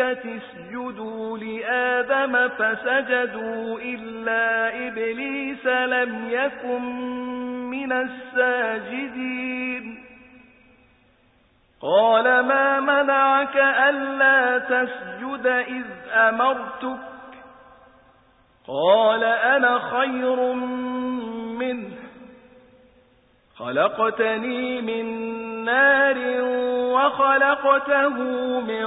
اسجدوا لآدم فسجدوا إلا إبليس لم يكن من الساجدين. قال ما منعك ألا تسجد إذ أمرتك؟ قال أنا خير منه. خلقتني من نار وخلقته من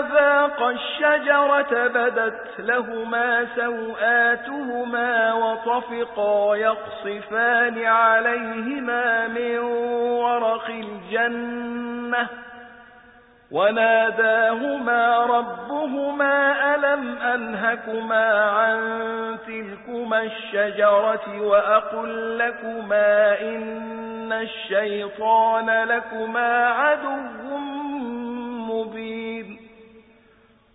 ذاق الشجرة بدت لهما سوآتهما وطفقا يقصفان عليهما من ورق الجنة وناداهما ربهما ألم أنهكما عن تلكما الشجرة وأقل لكما إن الشيطان لكما عدو مبين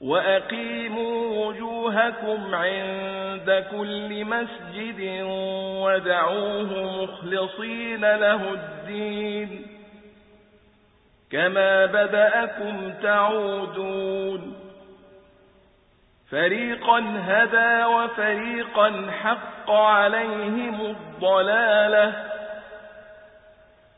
وأقيموا وجوهكم عند كل مسجد ودعوه مخلصين له الدين كما بدأكم تعودون فريقا هدى وفريقا حق عليهم الضلالة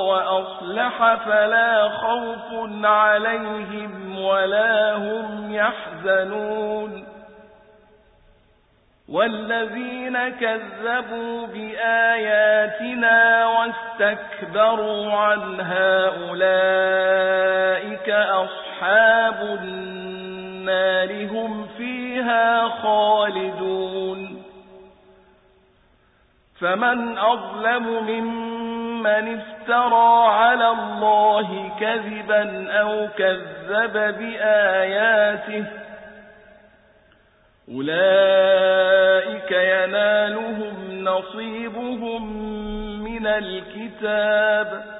وأصلح فلا خوف عليهم ولا هم يحزنون. والذين كذبوا بآياتنا واستكبروا عنها أولئك أصحاب النار هم فيها خالدون. فمن أظلم ممن ممن افترى على الله كذبا أو كذب بآياته أولئك ينالهم نصيبهم من الكتاب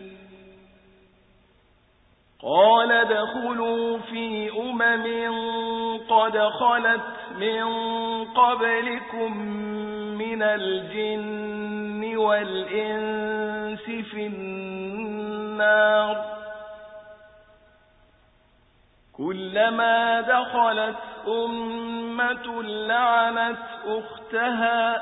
قال ادخلوا في أمم قد خلت من قبلكم من الجن والإنس في النار كلما دخلت أمة لعنت أختها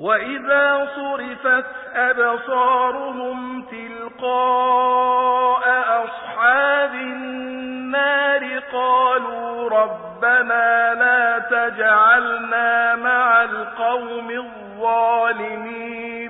وإذا صرفت أبصارهم تلقاء أصحاب النار قالوا ربنا لا تجعلنا مع القوم الظالمين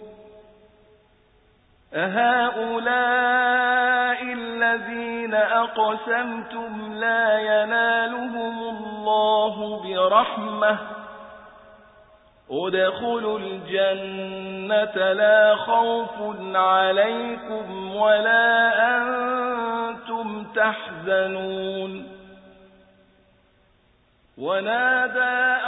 أهؤلاء الذين أقسمتم لا ينالهم الله برحمة. ادخلوا الجنة لا خوف عليكم ولا أنتم تحزنون. ونادى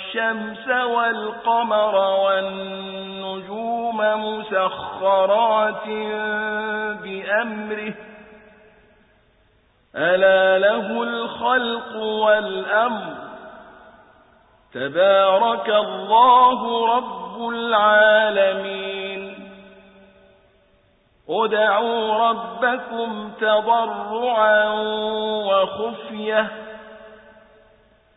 والشمس والقمر والنجوم مسخرات بأمره. ألا له الخلق والأمر. تبارك الله رب العالمين. ادعوا ربكم تضرعا وخفية.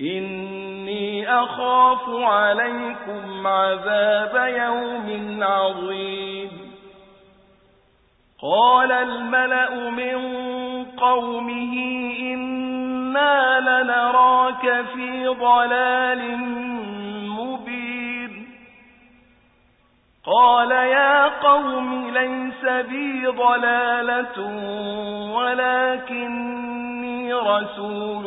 إني أخاف عليكم عذاب يوم عظيم. قال الملأ من قومه إنا لنراك في ضلال مبين. قال يا قوم ليس بي ضلالة ولكني رسول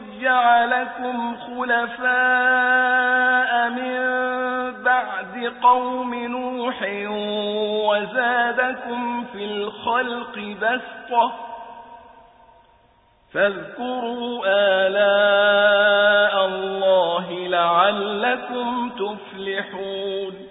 جعلكم خلفاء من بعد قوم نوح وزادكم في الخلق بسطة. فاذكروا آلاء الله لعلكم تفلحون.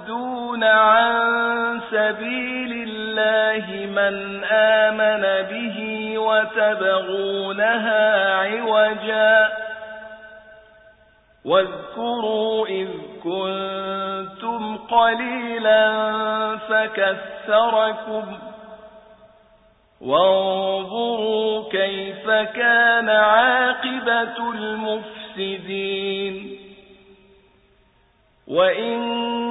عن سبيل الله من آمن به وتبغونها عوجا. واذكروا إذ كنتم قليلا فكثركم. وانظروا كيف كان عاقبة المفسدين. وإن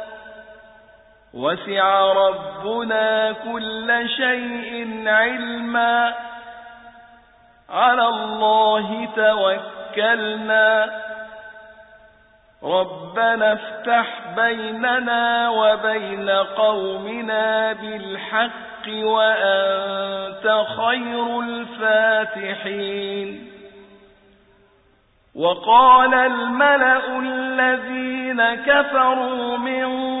وسع ربنا كل شيء علما. على الله توكلنا. ربنا افتح بيننا وبين قومنا بالحق وأنت خير الفاتحين. وقال الملأ الذين كفروا من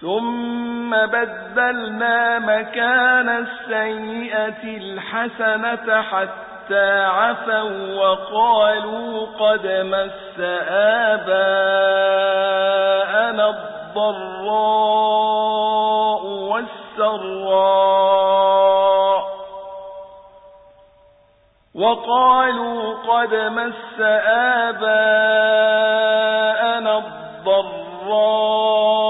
ثم بدلنا مكان السيئة الحسنة حتى عفوا وقالوا قد مس آباءنا الضراء والسراء وقالوا قد مس آباءنا الضراء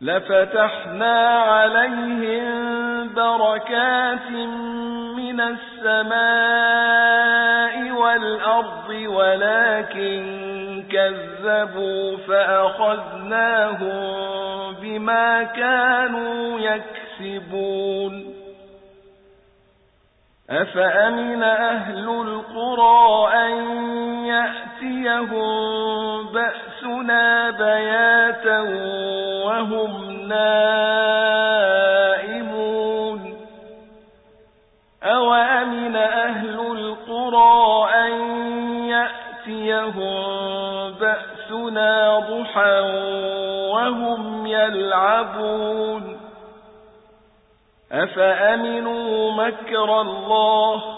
لفتحنا عليهم بركات من السماء والأرض ولكن كذبوا فأخذناهم بما كانوا يكسبون. أفأمن أهل القرى أن يأتيهم بأسنا بياتا وهم نائمون أوأمن أهل القرى أن يأتيهم بأسنا ضحى وهم يلعبون أفأمنوا مكر الله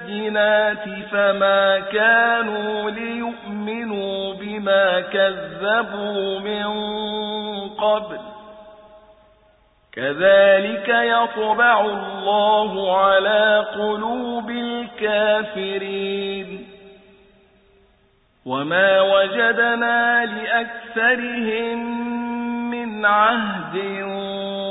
بالبينات فما كانوا ليؤمنوا بما كذبوا من قبل كذلك يطبع الله على قلوب الكافرين وما وجدنا لأكثرهم من عهد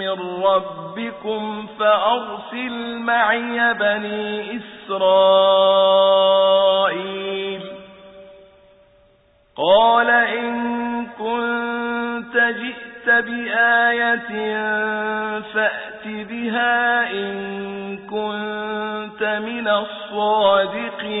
من ربكم فأرسل معي بني إسرائيل. قال إن كنت جئت بآية فأت بها إن كنت من الصادقين.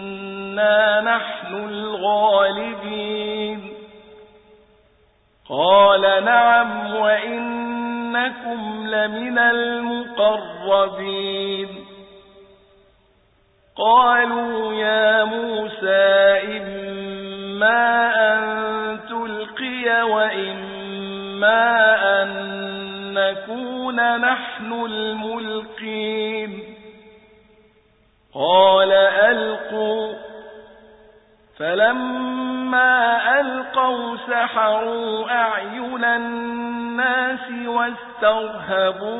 نحن الغالبين قال نعم وإنكم لمن المقربين قالوا يا موسى إما أن تلقي وإما أن نكون نحن الملقين قال ألقوا فلما ألقوا سحروا أعين الناس واسترهبوهم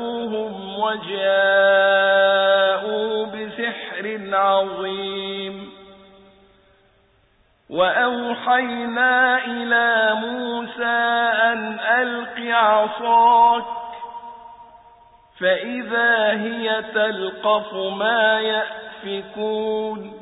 وجاءوا بسحر عظيم وأوحينا إلى موسى أن ألق عصاك فإذا هي تلقف ما يأفكون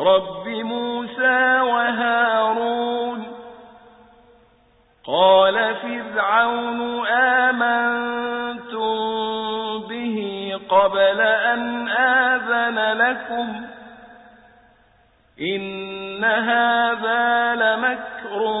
رب موسى وهارون قال فرعون آمنتم به قبل أن آذن لكم إن هذا لمكر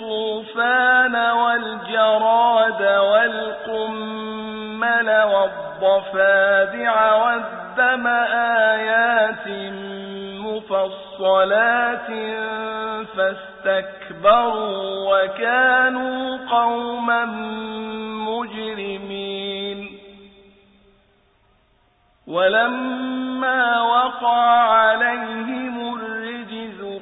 الطوفان والجراد والقمل والضفادع والدم آيات مفصلات فاستكبروا وكانوا قوما مجرمين. ولما وقع عليهم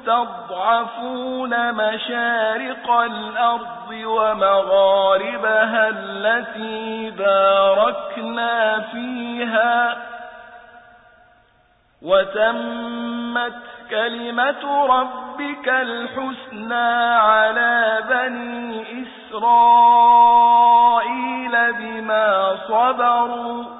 يستضعفون مشارق الأرض ومغاربها التي باركنا فيها وتمت كلمة ربك الحسنى على بني إسرائيل بما صبروا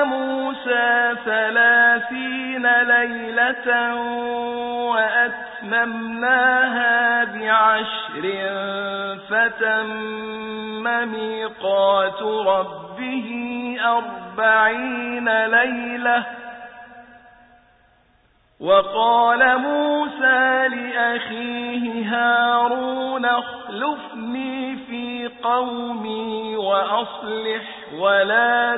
موسى ثلاثين ليلة وأتممناها بعشر فتم ميقات ربه أربعين ليلة وقال موسى لأخيه هارون اخلفني في قومي وأصلح ولا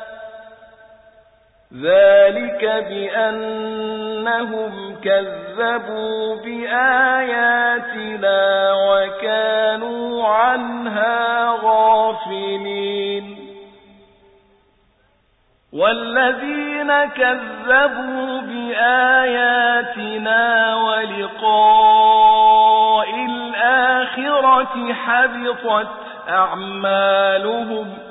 ذلك بأنهم كذبوا بآياتنا وكانوا عنها غافلين والذين كذبوا بآياتنا ولقاء الآخرة حبطت أعمالهم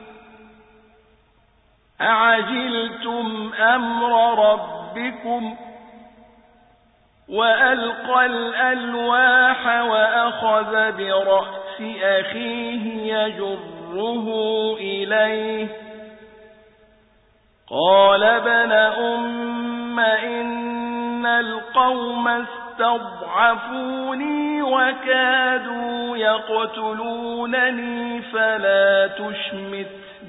أعجلتم أمر ربكم وألقى الألواح وأخذ برأس أخيه يجره إليه قال ابن أم إن القوم استضعفوني وكادوا يقتلونني فلا تشمت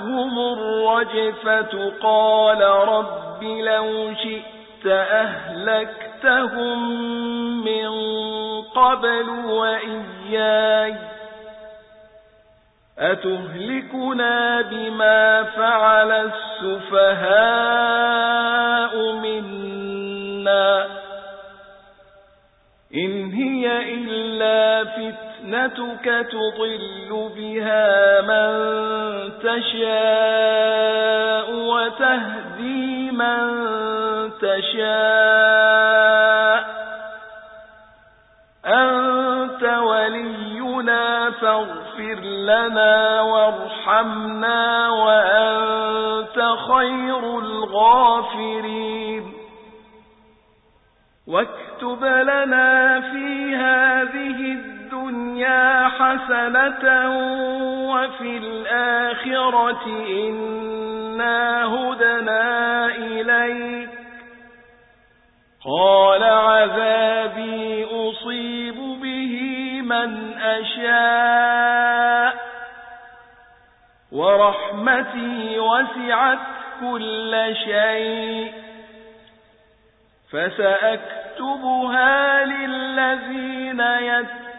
أخذتهم الرجفة قال رب لو شئت أهلكتهم من قبل وإياي أتهلكنا بما فعل السفهاء منا إن هي إلا فتنتك تضل بها من تشاء وتهدي من تشاء. أنت ولينا فاغفر لنا وارحمنا وأنت خير الغافرين. واكتب لنا في هذه الدنيا حسنة وفي الآخرة إنا هدنا إليك. قال عذابي أصيب به من أشاء. ورحمتي وسعت كل شيء. فسأكتبها للذين يتقون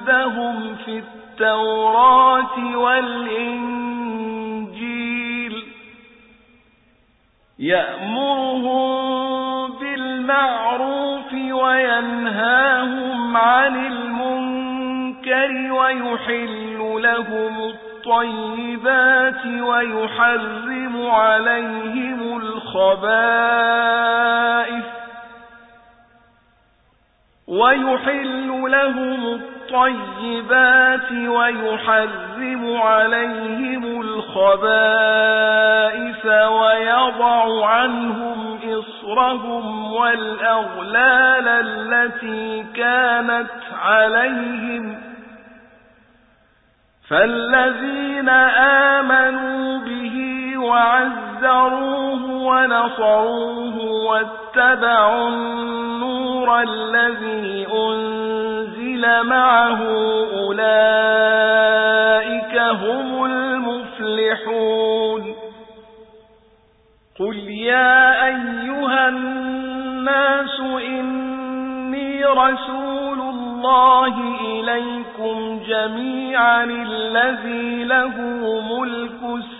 عندهم في التوراة والإنجيل يأمرهم بالمعروف وينهاهم عن المنكر ويحل لهم الطيبات ويحرم عليهم الخبائث ويحل لهم الطيبات ويحرم عليهم الخبائث ويضع عنهم إصرهم والأغلال التي كانت عليهم. فالذين آمنوا به وعزروه ونصروه واتبعوا النور الذي أنزل معه أولئك هم المفلحون قل يا أيها الناس إني رسول الله إليكم جميعا الذي له ملك السماوات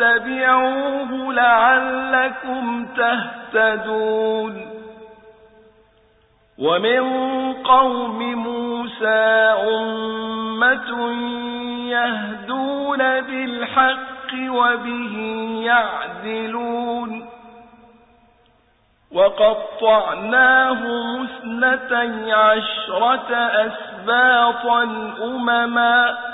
واتبعوه لعلكم تهتدون ومن قوم موسى أمة يهدون بالحق وبه يعدلون وقطعناهم اثنتي عشرة أسباطا أمما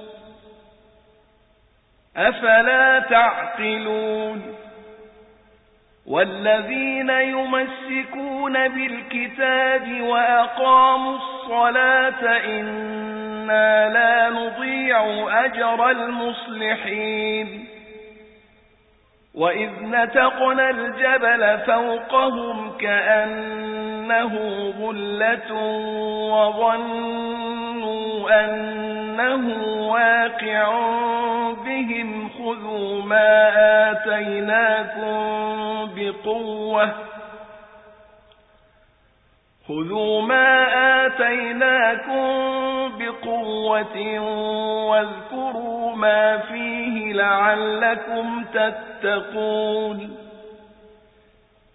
أفلا تعقلون والذين يمسكون بالكتاب وأقاموا الصلاة إنا لا نضيع أجر المصلحين وإذ نتقنا الجبل فوقهم كأنه ظلة وظنوا أنه واقع بهم خذوا ما آتيناكم بقوة. خذوا ما آتيناكم قوة واذكروا ما فيه لعلكم تتقون.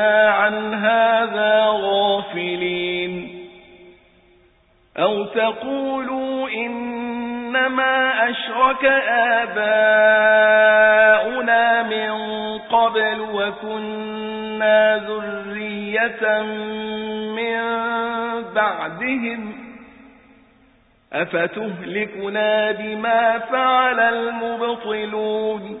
عن هذا غافلين أو تقولوا إنما أشرك آباؤنا من قبل وكنا ذرية من بعدهم أفتهلكنا بما فعل المبطلون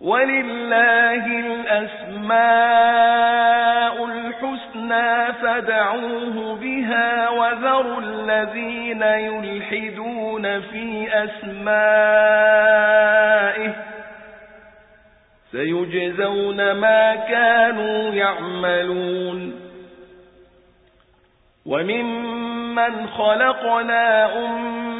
ولله الأسماء الحسنى فدعوه بها وذروا الذين يلحدون في أسمائه سيجزون ما كانوا يعملون وممن خلقنا أمة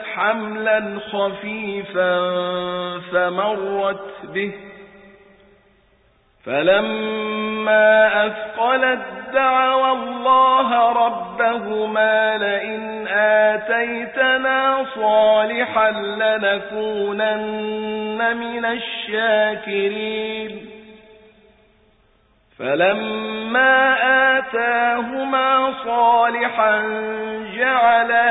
حملا خفيفا فمرت به. فلما أثقلت دعوى الله ربهما لئن آتيتنا صالحا لنكونن من الشاكرين. فلما آتاهما صالحا جعلا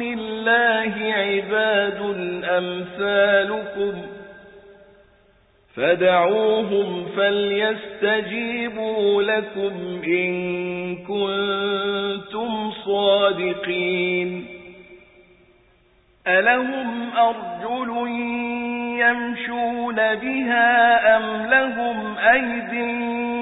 الله عباد أمثالكم فدعوهم فليستجيبوا لكم إن كنتم صادقين ألهم أرجل يمشون بها أم لهم أيدين